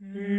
Mm.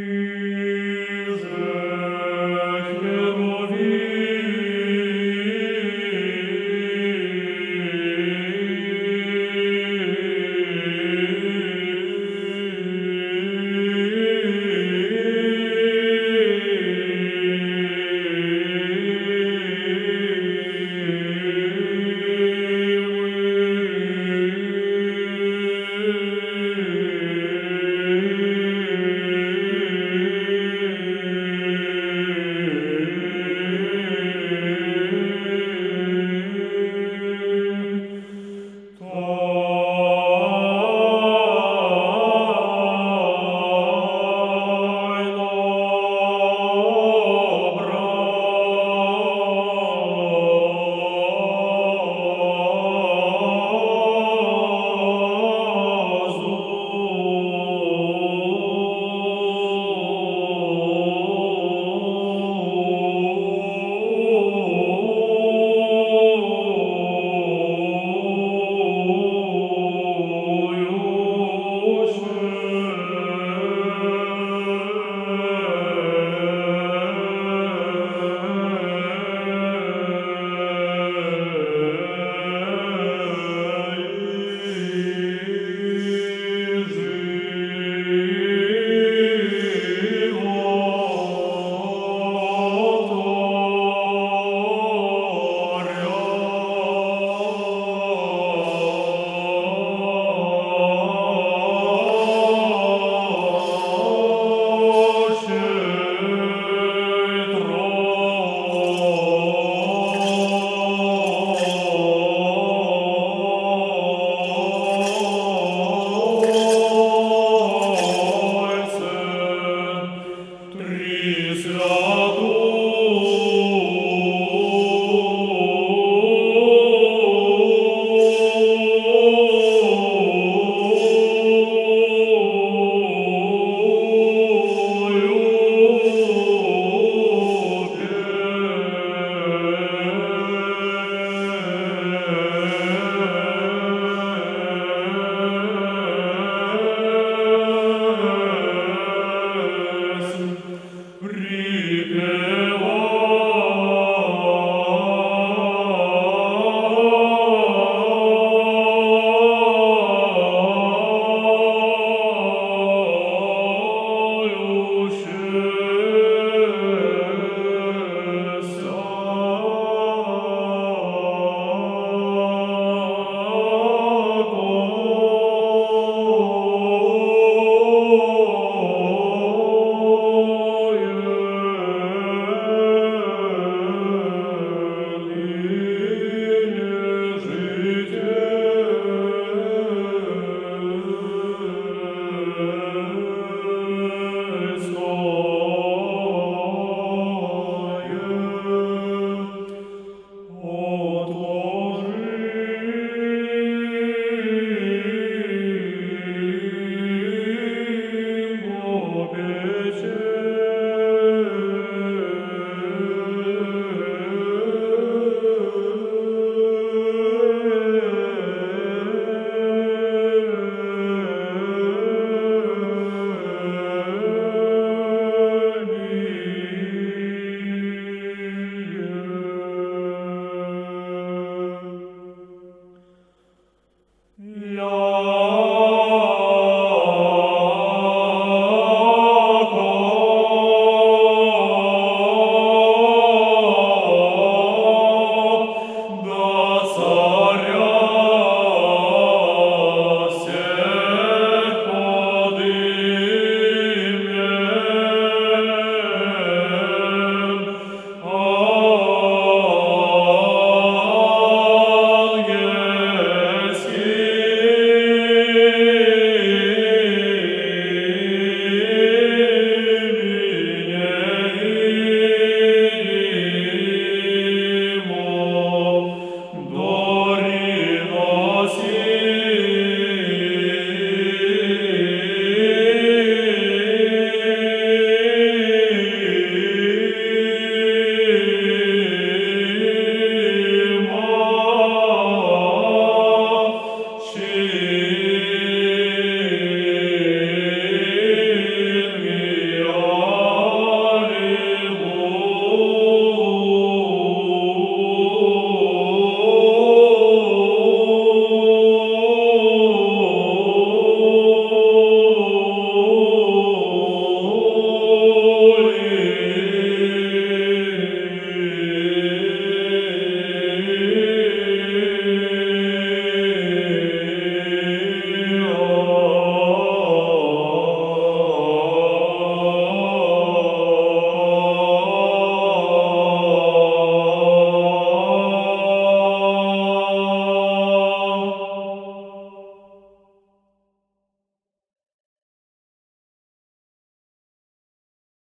free.